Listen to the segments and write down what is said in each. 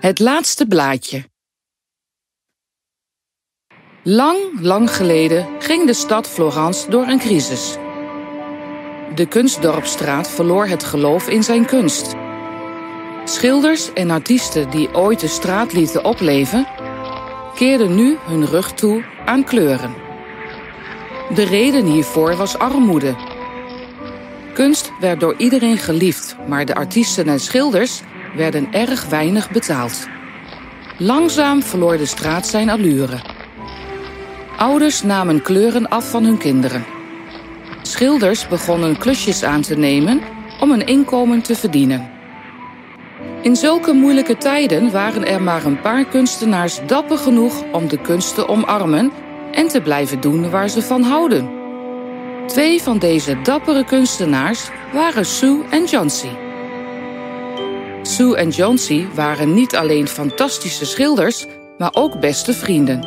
Het laatste blaadje. Lang, lang geleden ging de stad Florence door een crisis. De kunstdorpstraat verloor het geloof in zijn kunst. Schilders en artiesten die ooit de straat lieten opleven, keerden nu hun rug toe aan kleuren. De reden hiervoor was armoede. Kunst werd door iedereen geliefd, maar de artiesten en schilders werden erg weinig betaald. Langzaam verloor de straat zijn allure. Ouders namen kleuren af van hun kinderen. Schilders begonnen klusjes aan te nemen om een inkomen te verdienen. In zulke moeilijke tijden waren er maar een paar kunstenaars dapper genoeg om de kunst te omarmen en te blijven doen waar ze van houden. Twee van deze dappere kunstenaars waren Sue en Johnsy. Sue en Johnsy waren niet alleen fantastische schilders, maar ook beste vrienden.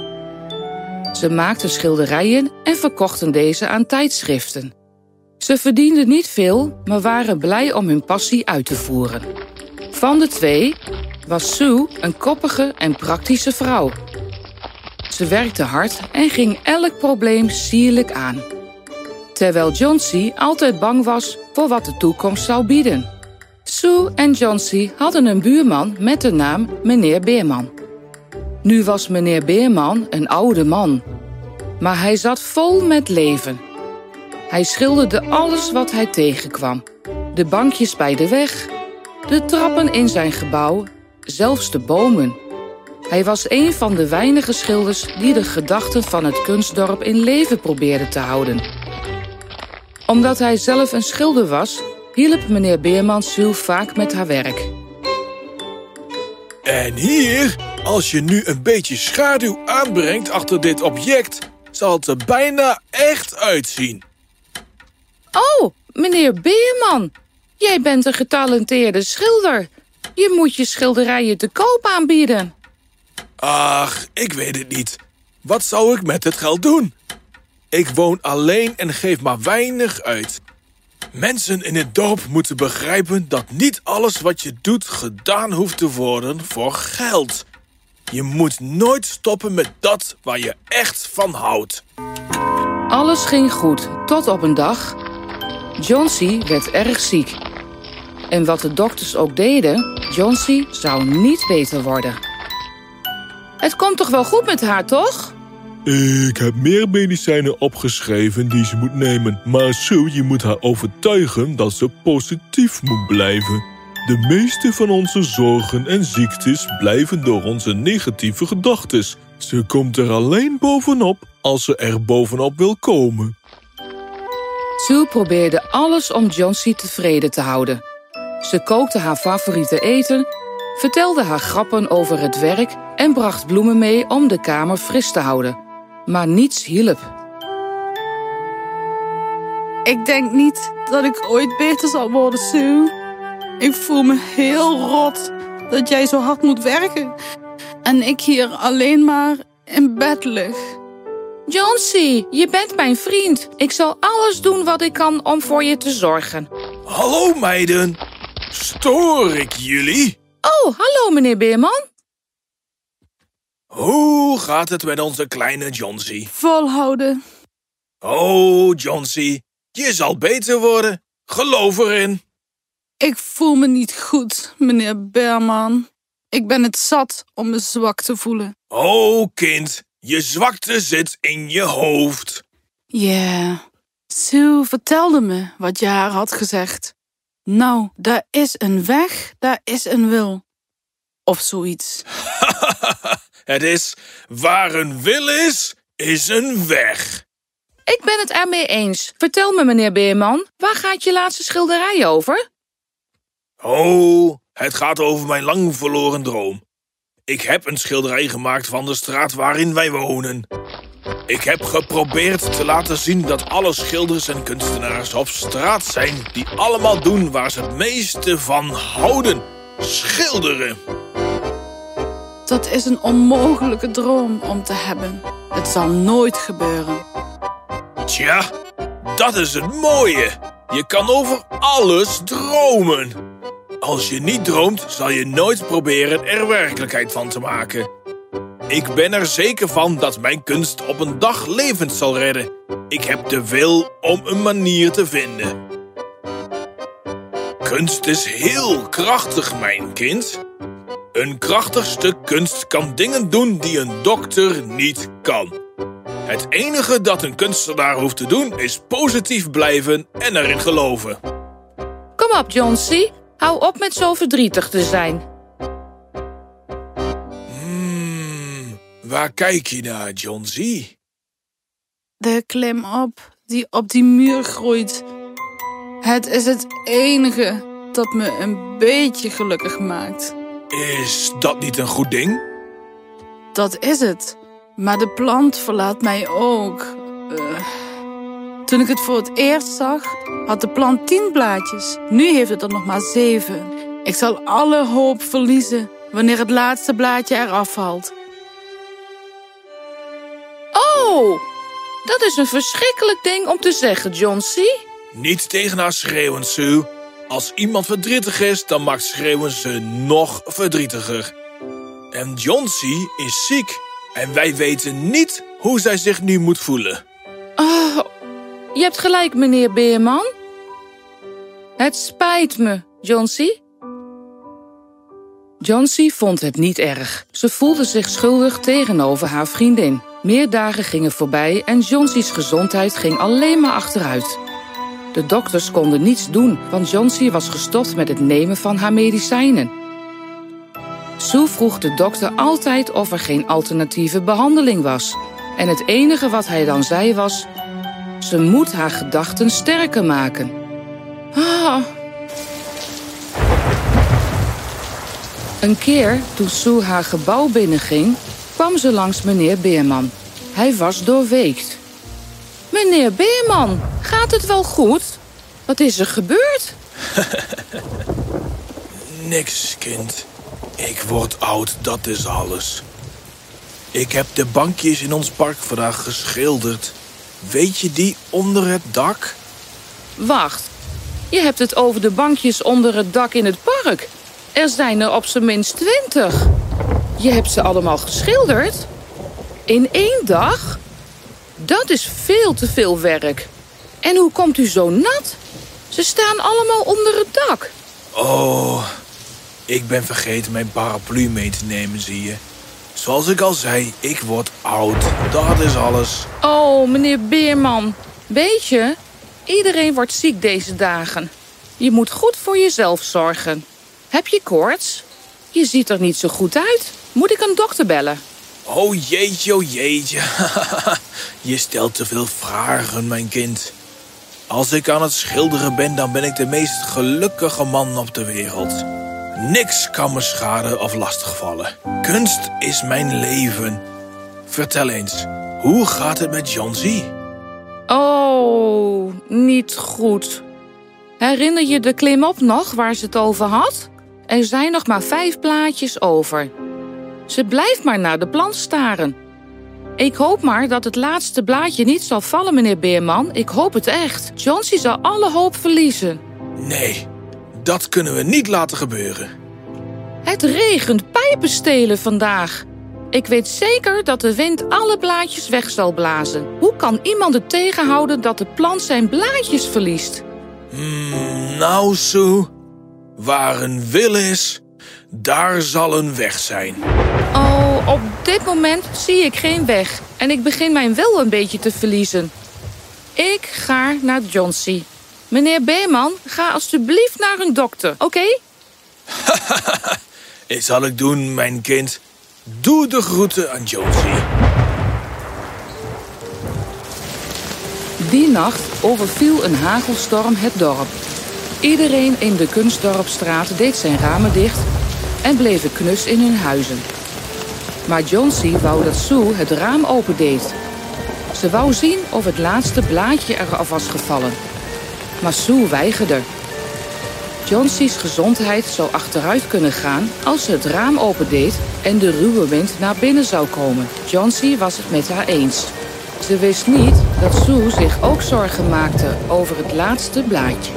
Ze maakten schilderijen en verkochten deze aan tijdschriften. Ze verdienden niet veel, maar waren blij om hun passie uit te voeren. Van de twee was Sue een koppige en praktische vrouw. Ze werkte hard en ging elk probleem sierlijk aan. Terwijl Johnsy altijd bang was voor wat de toekomst zou bieden. Sue en Johnsy hadden een buurman met de naam meneer Beerman. Nu was meneer Beerman een oude man, maar hij zat vol met leven. Hij schilderde alles wat hij tegenkwam. De bankjes bij de weg, de trappen in zijn gebouw, zelfs de bomen. Hij was een van de weinige schilders die de gedachten van het kunstdorp in leven probeerde te houden. Omdat hij zelf een schilder was, hielp meneer Beerman Sue vaak met haar werk. En hier, als je nu een beetje schaduw aanbrengt achter dit object, zal het er bijna echt uitzien. Oh, meneer Beerman, jij bent een getalenteerde schilder. Je moet je schilderijen te koop aanbieden. Ach, ik weet het niet. Wat zou ik met het geld doen? Ik woon alleen en geef maar weinig uit. Mensen in het dorp moeten begrijpen dat niet alles wat je doet gedaan hoeft te worden voor geld. Je moet nooit stoppen met dat waar je echt van houdt. Alles ging goed, tot op een dag. Johnsy werd erg ziek. En wat de dokters ook deden, Johnsy zou niet beter worden. Het komt toch wel goed met haar, toch? Ik heb meer medicijnen opgeschreven die ze moet nemen. Maar Sue, je moet haar overtuigen dat ze positief moet blijven. De meeste van onze zorgen en ziektes blijven door onze negatieve gedachten. Ze komt er alleen bovenop als ze er bovenop wil komen. Sue probeerde alles om Johnsy tevreden te houden. Ze kookte haar favoriete eten, vertelde haar grappen over het werk en bracht bloemen mee om de kamer fris te houden. Maar niets hielp. Ik denk niet dat ik ooit beter zal worden, Sue. Ik voel me heel rot dat jij zo hard moet werken. En ik hier alleen maar in bed lig. Johnsy, je bent mijn vriend. Ik zal alles doen wat ik kan om voor je te zorgen. Hallo meiden, stoor ik jullie? Oh, hallo meneer Beerman. Hoe gaat het met onze kleine Johnsy? Volhouden. Oh, Johnsy, je zal beter worden. Geloof erin. Ik voel me niet goed, meneer Berman. Ik ben het zat om me zwak te voelen. Oh, kind, je zwakte zit in je hoofd. Ja, Sue vertelde me wat je haar had gezegd. Nou, daar is een weg, daar is een wil. Of zoiets. het is waar een wil is, is een weg. Ik ben het ermee eens. Vertel me, meneer Beerman, waar gaat je laatste schilderij over? Oh, het gaat over mijn lang verloren droom. Ik heb een schilderij gemaakt van de straat waarin wij wonen. Ik heb geprobeerd te laten zien dat alle schilders en kunstenaars op straat zijn... die allemaal doen waar ze het meeste van houden. Schilderen. Dat is een onmogelijke droom om te hebben. Het zal nooit gebeuren. Tja, dat is het mooie. Je kan over alles dromen. Als je niet droomt, zal je nooit proberen er werkelijkheid van te maken. Ik ben er zeker van dat mijn kunst op een dag levend zal redden. Ik heb de wil om een manier te vinden. Kunst is heel krachtig, mijn kind. Een krachtig stuk kunst kan dingen doen die een dokter niet kan. Het enige dat een kunstenaar hoeft te doen is positief blijven en erin geloven. Kom op, John C. Hou op met zo verdrietig te zijn. Hmm, waar kijk je naar, John C? De klim op die op die muur groeit. Het is het enige dat me een beetje gelukkig maakt. Is dat niet een goed ding? Dat is het. Maar de plant verlaat mij ook. Uh, toen ik het voor het eerst zag, had de plant tien blaadjes. Nu heeft het er nog maar zeven. Ik zal alle hoop verliezen wanneer het laatste blaadje eraf valt. Oh, dat is een verschrikkelijk ding om te zeggen, John C. Niet tegen haar schreeuwen, Sue. Als iemand verdrietig is, dan maakt schreeuwen ze nog verdrietiger. En John C. is ziek. En wij weten niet hoe zij zich nu moet voelen. Oh, je hebt gelijk, meneer Beerman. Het spijt me, John C. John C. vond het niet erg. Ze voelde zich schuldig tegenover haar vriendin. Meer dagen gingen voorbij en John C's gezondheid ging alleen maar achteruit. De dokters konden niets doen, want John C. was gestopt met het nemen van haar medicijnen. Sue vroeg de dokter altijd of er geen alternatieve behandeling was. En het enige wat hij dan zei was... Ze moet haar gedachten sterker maken. Ah. Een keer, toen Sue haar gebouw binnenging... kwam ze langs meneer Beerman. Hij was doorweekt. Meneer Beerman, gaat het wel goed? Wat is er gebeurd? Niks, kind. Ik word oud, dat is alles. Ik heb de bankjes in ons park vandaag geschilderd. Weet je die onder het dak? Wacht, je hebt het over de bankjes onder het dak in het park. Er zijn er op zijn minst twintig. Je hebt ze allemaal geschilderd? In één dag? Dat is veel te veel werk. En hoe komt u zo nat? Ze staan allemaal onder het dak. Oh, ik ben vergeten mijn paraplu mee te nemen, zie je. Zoals ik al zei, ik word oud. Dat is alles. Oh, meneer Beerman. Weet je, iedereen wordt ziek deze dagen. Je moet goed voor jezelf zorgen. Heb je koorts? Je ziet er niet zo goed uit. Moet ik een dokter bellen? Oh jeetje, oh jeetje. je stelt te veel vragen, mijn kind. Als ik aan het schilderen ben, dan ben ik de meest gelukkige man op de wereld. Niks kan me schaden of lastigvallen. Kunst is mijn leven. Vertel eens, hoe gaat het met John Z? Oh, niet goed. Herinner je de klimop nog waar ze het over had? Er zijn nog maar vijf plaatjes over. Ze blijft maar naar de plant staren. Ik hoop maar dat het laatste blaadje niet zal vallen, meneer Beerman. Ik hoop het echt. Johnsy zal alle hoop verliezen. Nee, dat kunnen we niet laten gebeuren. Het regent pijpenstelen vandaag. Ik weet zeker dat de wind alle blaadjes weg zal blazen. Hoe kan iemand het tegenhouden dat de plant zijn blaadjes verliest? Hmm, nou, Sue. Waar een wil is, daar zal een weg zijn. Oh, op dit moment zie ik geen weg. En ik begin mijn wil een beetje te verliezen. Ik ga naar Johnsy. Meneer Beeman, ga alstublieft naar een dokter, oké? Okay? Dat zal ik doen, mijn kind. Doe de groeten aan Jonesy. Die nacht overviel een hagelstorm het dorp. Iedereen in de Kunstdorpstraat deed zijn ramen dicht en bleven knus in hun huizen. Maar Johnsy wou dat Sue het raam opendeed. Ze wou zien of het laatste blaadje eraf was gevallen. Maar Sue weigerde. Johnsy's gezondheid zou achteruit kunnen gaan als ze het raam opendeed en de ruwe wind naar binnen zou komen. Johnsy was het met haar eens. Ze wist niet dat Sue zich ook zorgen maakte over het laatste blaadje.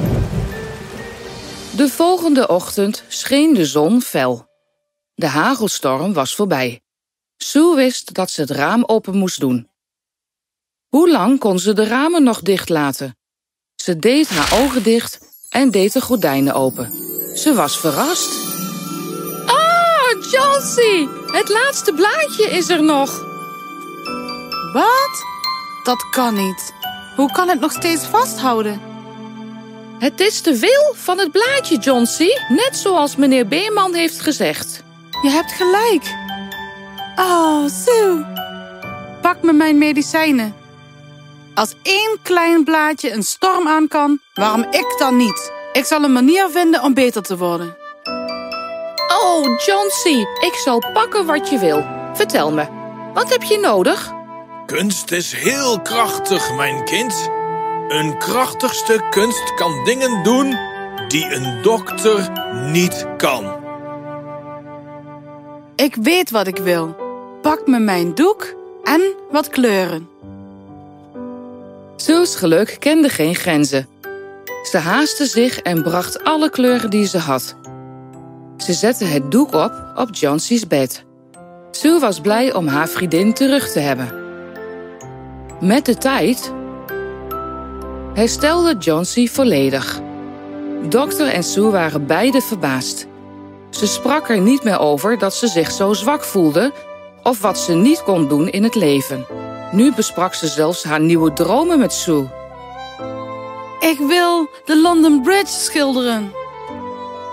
De volgende ochtend scheen de zon fel. De hagelstorm was voorbij. Sue wist dat ze het raam open moest doen. Hoe lang kon ze de ramen nog dicht laten? Ze deed haar ogen dicht en deed de gordijnen open. Ze was verrast. Ah, Josie, het laatste blaadje is er nog. Wat? Dat kan niet. Hoe kan het nog steeds vasthouden? Het is de wil van het blaadje, Johnsie, net zoals meneer Beerman heeft gezegd. Je hebt gelijk. Oh, Sue. Pak me mijn medicijnen. Als één klein blaadje een storm aan kan, waarom ik dan niet? Ik zal een manier vinden om beter te worden. Oh, Johnsie, ik zal pakken wat je wil. Vertel me, wat heb je nodig? Kunst is heel krachtig, mijn kind. Een krachtig stuk kunst kan dingen doen die een dokter niet kan. Ik weet wat ik wil. Pak me mijn doek en wat kleuren. Sue's geluk kende geen grenzen. Ze haastte zich en bracht alle kleuren die ze had. Ze zette het doek op op Johnsie's bed. Sue was blij om haar vriendin terug te hebben. Met de tijd herstelde Johnsy volledig. Dokter en Sue waren beide verbaasd. Ze sprak er niet meer over dat ze zich zo zwak voelde of wat ze niet kon doen in het leven. Nu besprak ze zelfs haar nieuwe dromen met Sue. Ik wil de London Bridge schilderen.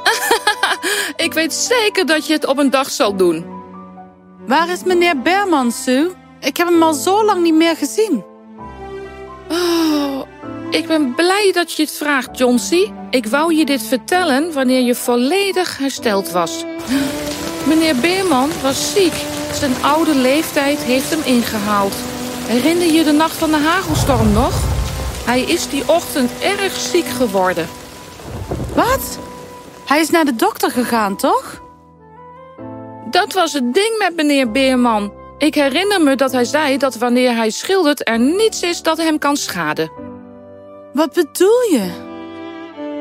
Ik weet zeker dat je het op een dag zal doen. Waar is meneer Berman, Sue? Ik heb hem al zo lang niet meer gezien. Oh, ik ben blij dat je het vraagt, Johnsy. Ik wou je dit vertellen wanneer je volledig hersteld was. Meneer Beerman was ziek. Zijn oude leeftijd heeft hem ingehaald. Herinner je de nacht van de hagelstorm nog? Hij is die ochtend erg ziek geworden. Wat? Hij is naar de dokter gegaan, toch? Dat was het ding met meneer Beerman. Ik herinner me dat hij zei dat wanneer hij schildert er niets is dat hem kan schaden. Wat bedoel je?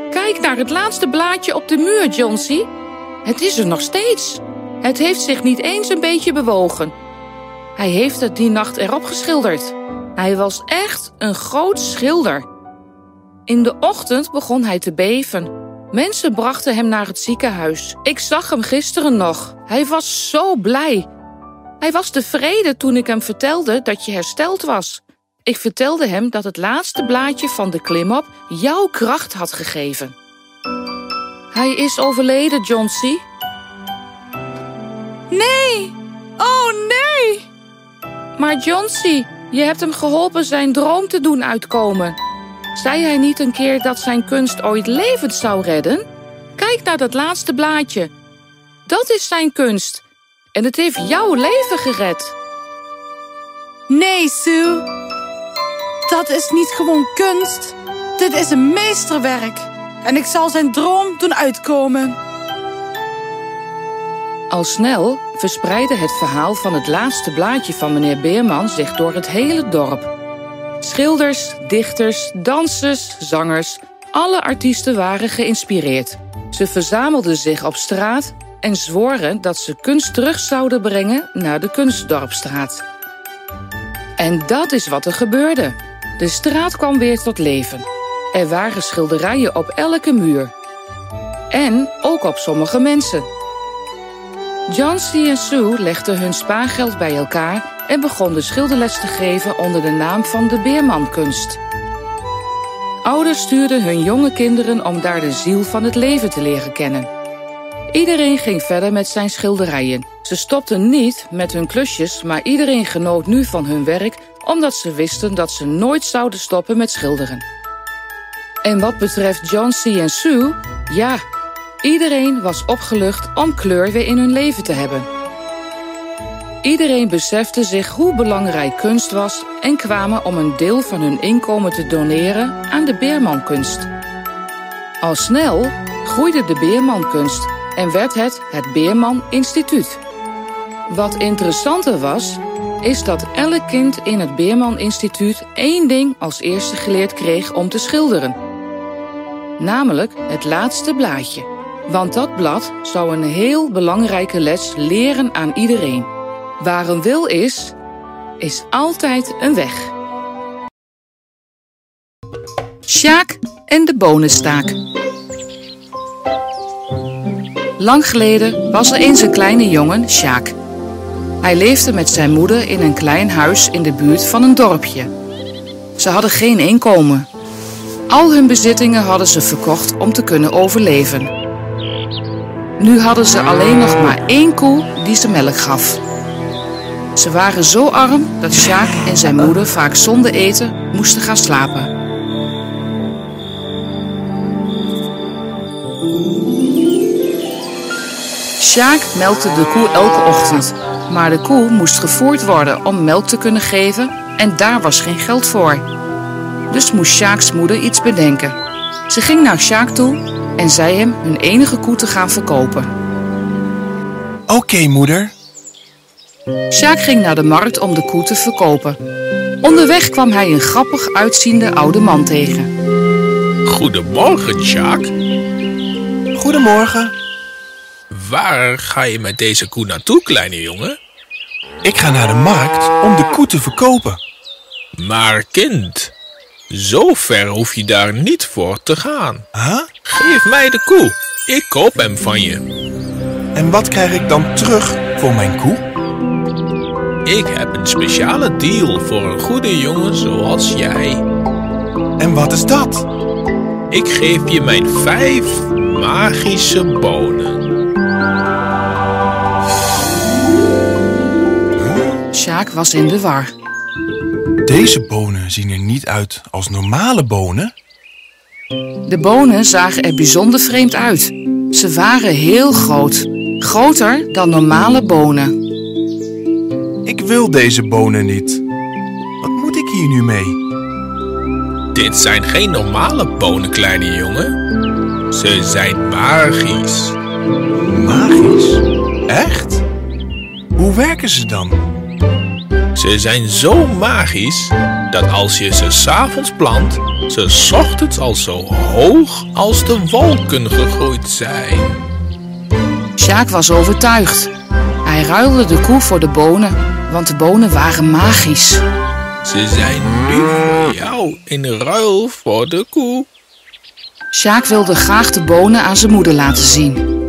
Kijk naar het laatste blaadje op de muur, Johnsy. Het is er nog steeds. Het heeft zich niet eens een beetje bewogen. Hij heeft het die nacht erop geschilderd. Hij was echt een groot schilder. In de ochtend begon hij te beven. Mensen brachten hem naar het ziekenhuis. Ik zag hem gisteren nog. Hij was zo blij. Hij was tevreden toen ik hem vertelde dat je hersteld was. Ik vertelde hem dat het laatste blaadje van de klimop jouw kracht had gegeven. Hij is overleden, Johnsy. Nee! Oh, nee! Maar Johnsy, je hebt hem geholpen zijn droom te doen uitkomen. Zei hij niet een keer dat zijn kunst ooit levens zou redden? Kijk naar dat laatste blaadje. Dat is zijn kunst. En het heeft jouw leven gered. Nee, Sue. Dat is niet gewoon kunst. Dit is een meesterwerk. En ik zal zijn droom doen uitkomen. Al snel verspreidde het verhaal van het laatste blaadje van meneer Beerman zich door het hele dorp. Schilders, dichters, dansers, zangers, alle artiesten waren geïnspireerd. Ze verzamelden zich op straat en zworen dat ze kunst terug zouden brengen naar de Kunstdorpstraat. En dat is wat er gebeurde. De straat kwam weer tot leven. Er waren schilderijen op elke muur. En ook op sommige mensen. Johnsy en Sue legden hun spaargeld bij elkaar en begonnen schilderles te geven onder de naam van de Beermankunst. Ouders stuurden hun jonge kinderen om daar de ziel van het leven te leren kennen. Iedereen ging verder met zijn schilderijen. Ze stopten niet met hun klusjes, maar iedereen genoot nu van hun werk omdat ze wisten dat ze nooit zouden stoppen met schilderen. En wat betreft Johnsy en Sue, ja, iedereen was opgelucht om kleur weer in hun leven te hebben. Iedereen besefte zich hoe belangrijk kunst was en kwamen om een deel van hun inkomen te doneren aan de Beermankunst. Al snel groeide de Beermankunst en werd het het Beerman Instituut. Wat interessanter was, is dat elk kind in het Beerman Instituut één ding als eerste geleerd kreeg om te schilderen. namelijk het laatste blaadje. Want dat blad zou een heel belangrijke les leren aan iedereen. Waar een wil is, is altijd een weg. Sjaak en de bonenstaak. Lang geleden was er eens een kleine jongen, Sjaak. Hij leefde met zijn moeder in een klein huis in de buurt van een dorpje. Ze hadden geen inkomen. Al hun bezittingen hadden ze verkocht om te kunnen overleven. Nu hadden ze alleen nog maar één koe die ze melk gaf. Ze waren zo arm dat Sjaak en zijn moeder vaak zonder eten moesten gaan slapen. Sjaak melkte de koe elke ochtend, maar de koe moest gevoerd worden om melk te kunnen geven en daar was geen geld voor. Dus moest Sjaaks moeder iets bedenken. Ze ging naar Sjaak toe en zei hem hun enige koe te gaan verkopen. Oké, moeder. Sjaak ging naar de markt om de koe te verkopen. Onderweg kwam hij een grappig uitziende oude man tegen. Goedemorgen, Sjaak. Goedemorgen. Waar ga je met deze koe naartoe, kleine jongen? Ik ga naar de markt om de koe te verkopen. Maar kind, zo ver hoef je daar niet voor te gaan. Huh? Geef mij de koe. Ik koop hem van je. En wat krijg ik dan terug voor mijn koe? Ik heb een speciale deal voor een goede jongen zoals jij. En wat is dat? Ik geef je mijn vijf magische bonen. Sjaak was in de war. Deze bonen zien er niet uit als normale bonen. De bonen zagen er bijzonder vreemd uit. Ze waren heel groot, groter dan normale bonen. Ik wil deze bonen niet. Wat moet ik hier nu mee? Dit zijn geen normale bonen, kleine jongen. Ze zijn magisch. Magisch? Echt? Hoe werken ze dan? Ze zijn zo magisch dat als je ze s'avonds plant, ze 's ochtends al zo hoog als de wolken gegroeid zijn. Sjaak was overtuigd. Hij ruilde de koe voor de bonen, want de bonen waren magisch. Ze zijn nu voor jou in ruil voor de koe. Sjaak wilde graag de bonen aan zijn moeder laten zien.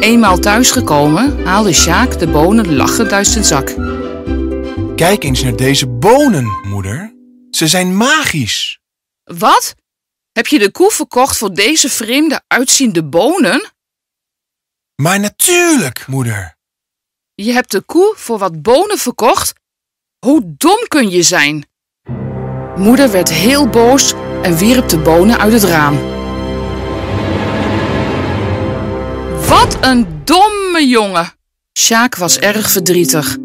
Eenmaal thuisgekomen haalde Sjaak de bonen lachend uit zijn zak. Kijk eens naar deze bonen, moeder. Ze zijn magisch. Wat? Heb je de koe verkocht voor deze vreemde uitziende bonen? Maar natuurlijk, moeder. Je hebt de koe voor wat bonen verkocht? Hoe dom kun je zijn? Moeder werd heel boos en wierp de bonen uit het raam. Wat een domme jongen! Sjaak was erg verdrietig.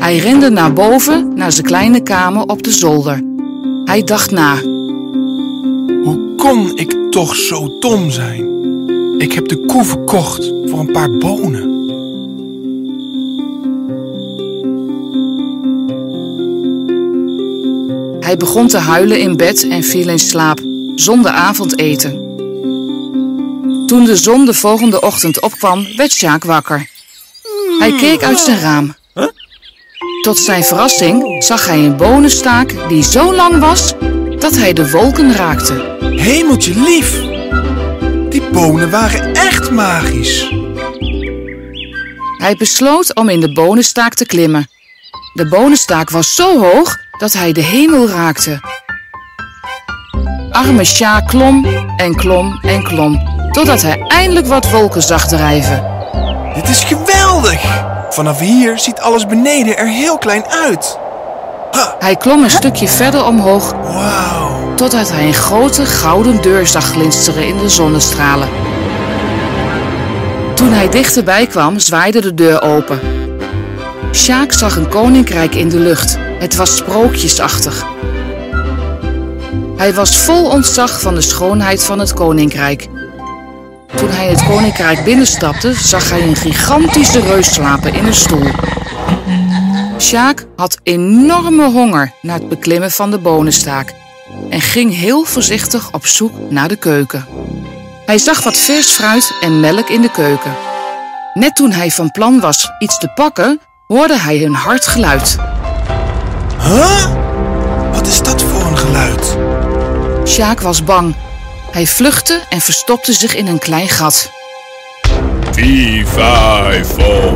Hij rende naar boven, naar zijn kleine kamer op de zolder. Hij dacht na. Hoe kon ik toch zo dom zijn? Ik heb de koe verkocht voor een paar bonen. Hij begon te huilen in bed en viel in slaap, zonder avondeten. Toen de zon de volgende ochtend opkwam, werd Sjaak wakker. Hij keek uit zijn raam. Tot zijn verrassing zag hij een bonenstaak die zo lang was dat hij de wolken raakte. Hemeltje lief! Die bonen waren echt magisch. Hij besloot om in de bonenstaak te klimmen. De bonenstaak was zo hoog dat hij de hemel raakte. Arme Sjaak klom en klom en klom, totdat hij eindelijk wat wolken zag drijven. Dit is geweldig! Vanaf hier ziet alles beneden er heel klein uit. Hij klom een stukje verder omhoog Wauw. totdat hij een grote gouden deur zag glinsteren in de zonnestralen. Toen hij dichterbij kwam, zwaaide de deur open. Sjaak zag een koninkrijk in de lucht. Het was sprookjesachtig. Hij was vol ontzag van de schoonheid van het koninkrijk. Toen hij het koninkrijk binnenstapte, zag hij een gigantische reus slapen in een stoel. Sjaak had enorme honger na het beklimmen van de bonenstaak. en ging heel voorzichtig op zoek naar de keuken. Hij zag wat vers fruit en melk in de keuken. Net toen hij van plan was iets te pakken, hoorde hij een hard geluid. Huh? Wat is dat voor een geluid? Sjaak was bang. Hij vluchtte en verstopte zich in een klein gat. Viva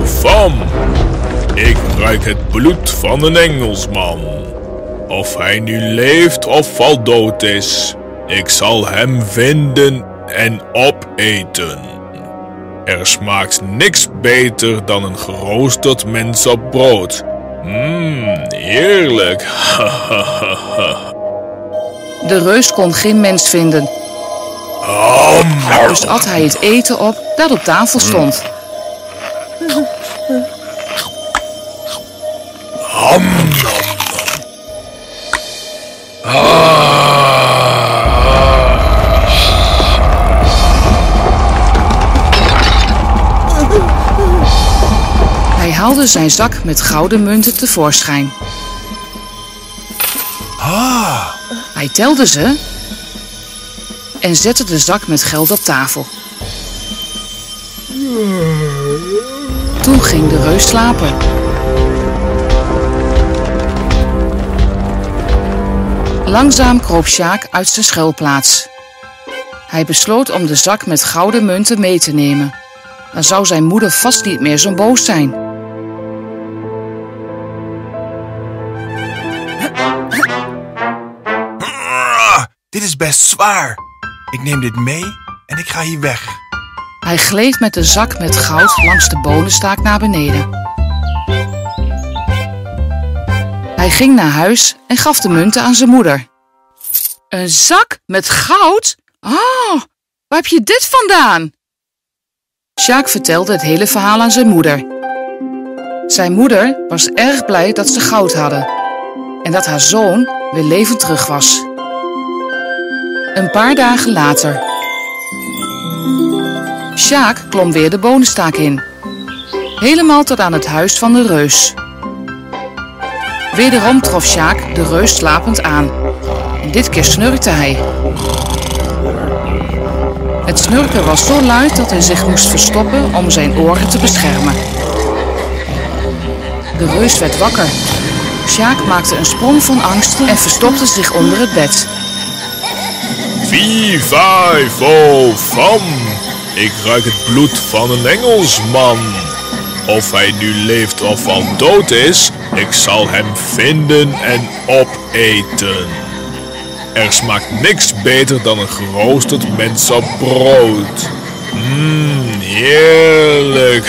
fam. Ik ruik het bloed van een Engelsman. Of hij nu leeft of al dood is, ik zal hem vinden en opeten. Er smaakt niks beter dan een geroosterd mens op brood. Mmm, heerlijk. De reus kon geen mens vinden, dus at hij het eten op dat op tafel stond. Hij haalde zijn zak met gouden munten tevoorschijn. Ah, Hij telde ze en zette de zak met geld op tafel. Toen ging de reus slapen. Langzaam kroop Sjaak uit zijn schuilplaats. Hij besloot om de zak met gouden munten mee te nemen. Dan zou zijn moeder vast niet meer zo boos zijn. ah, dit is best zwaar. Ik neem dit mee en ik ga hier weg. Hij gleed met de zak met goud langs de bonenstaak naar beneden. Hij ging naar huis en gaf de munten aan zijn moeder. Een zak met goud? Oh, waar heb je dit vandaan? Sjaak vertelde het hele verhaal aan zijn moeder. Zijn moeder was erg blij dat ze goud hadden en dat haar zoon weer levend terug was. Een paar dagen later. Sjaak klom weer de bonenstaak in. Helemaal tot aan het huis van de reus. Wederom trof Sjaak de reus slapend aan. En dit keer snurkte hij. Het snurken was zo luid dat hij zich moest verstoppen om zijn oren te beschermen. De reus werd wakker. Sjaak maakte een sprong van angst en verstopte zich onder het bed. Viva fo fam. Ik ruik het bloed van een Engelsman. Of hij nu leeft of al dood is, ik zal hem vinden en opeten. Er smaakt niks beter dan een geroosterd mens op brood. Mmm, heerlijk.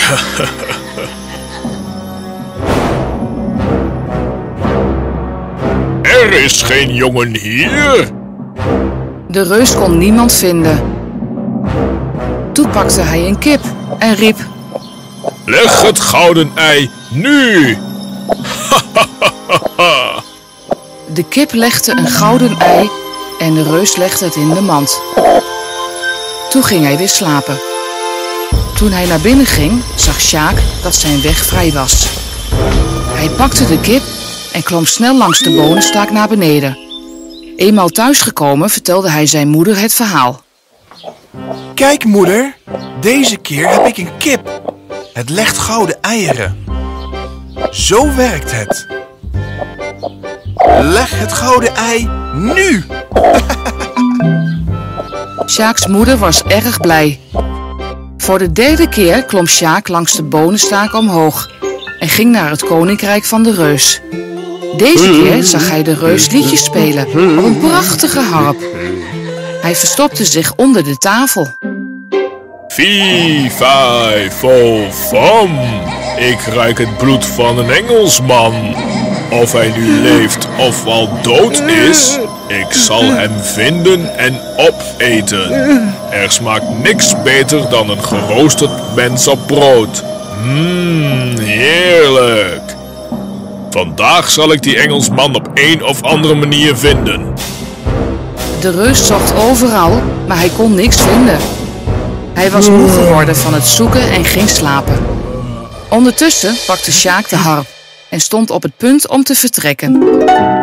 er is geen jongen hier. De reus kon niemand vinden. Toen pakte hij een kip en riep: Leg het gouden ei nu. De kip legde een gouden ei en de reus legde het in de mand. Toen ging hij weer slapen. Toen hij naar binnen ging, zag Sjaak dat zijn weg vrij was. Hij pakte de kip en klom snel langs de bonenstaak naar beneden. Eenmaal thuisgekomen vertelde hij zijn moeder het verhaal. Kijk, moeder, deze keer heb ik een kip. Het legt gouden eieren. Zo werkt het. Leg het gouden ei nu. Sjaaks moeder was erg blij. Voor de derde keer klom Sjaak langs de bonenstaak omhoog en ging naar het koninkrijk van de reus. Deze keer zag hij de reus liedjes spelen op een prachtige harp. Hij verstopte zich onder de tafel. Viva fo fam. Ik ruik het bloed van een Engelsman. Of hij nu leeft of al dood is, ik zal hem vinden en opeten. Er smaakt niks beter dan een geroosterd mens op brood. Mmm, heerlijk. Vandaag zal ik die Engelsman op een of andere manier vinden. De reus zocht overal, maar hij kon niks vinden. Hij was moe geworden van het zoeken en ging slapen. Ondertussen pakte Sjaak de harp en stond op het punt om te vertrekken.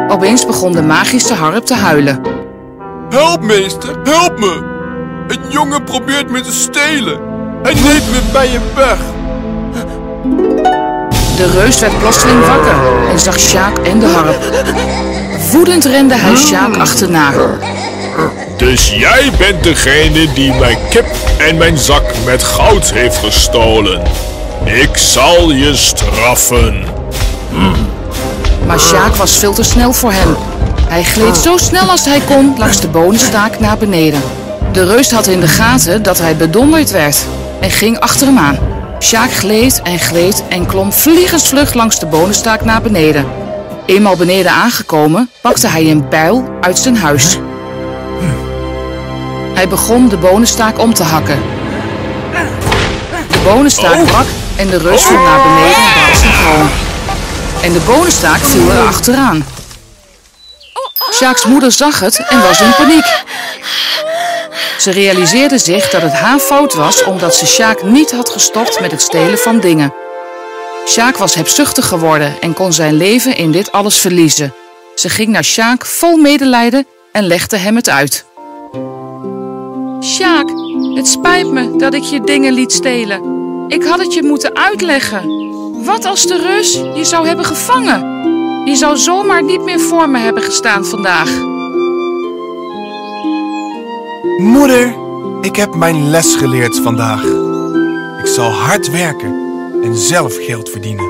Opeens begon de magische harp te huilen. Help, meester, help me! Een jongen probeert me te stelen. Hij neemt me bij je weg. De reus werd plotseling wakker en zag Sjaak en de harp. Woedend rende hij Sjaak achterna. Dus jij bent degene die mijn kip en mijn zak met goud heeft gestolen. Ik zal je straffen. Maar Sjaak was veel te snel voor hem. Hij gleed zo snel als hij kon langs de bonenstaak naar beneden. De reus had in de gaten dat hij bedonderd werd en ging achter hem aan. Sjaak gleed en gleed en klom vliegensvlug langs de bonenstaak naar beneden. Eenmaal beneden aangekomen, pakte hij een bijl uit zijn huis. Hij begon de bonenstaak om te hakken. De bonenstaak brak en de reus viel naar beneden en kroon. En de bonenstaak viel er achteraan. Sjaaks moeder zag het en was in paniek. Ze realiseerde zich dat het haar fout was omdat ze Sjaak niet had gestopt met het stelen van dingen. Sjaak was hebzuchtig geworden en kon zijn leven in dit alles verliezen. Ze ging naar Sjaak vol medelijden en legde hem het uit. Sjaak, het spijt me dat ik je dingen liet stelen. Ik had het je moeten uitleggen. Wat als de reus je zou hebben gevangen? Je zou zomaar niet meer voor me hebben gestaan vandaag. Moeder, ik heb mijn les geleerd vandaag. Ik zal hard werken en zelf geld verdienen.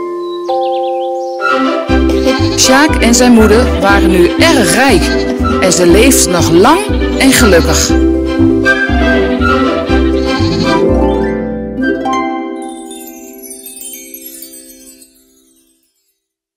Sjaak en zijn moeder waren nu erg rijk en ze leefden nog lang en gelukkig.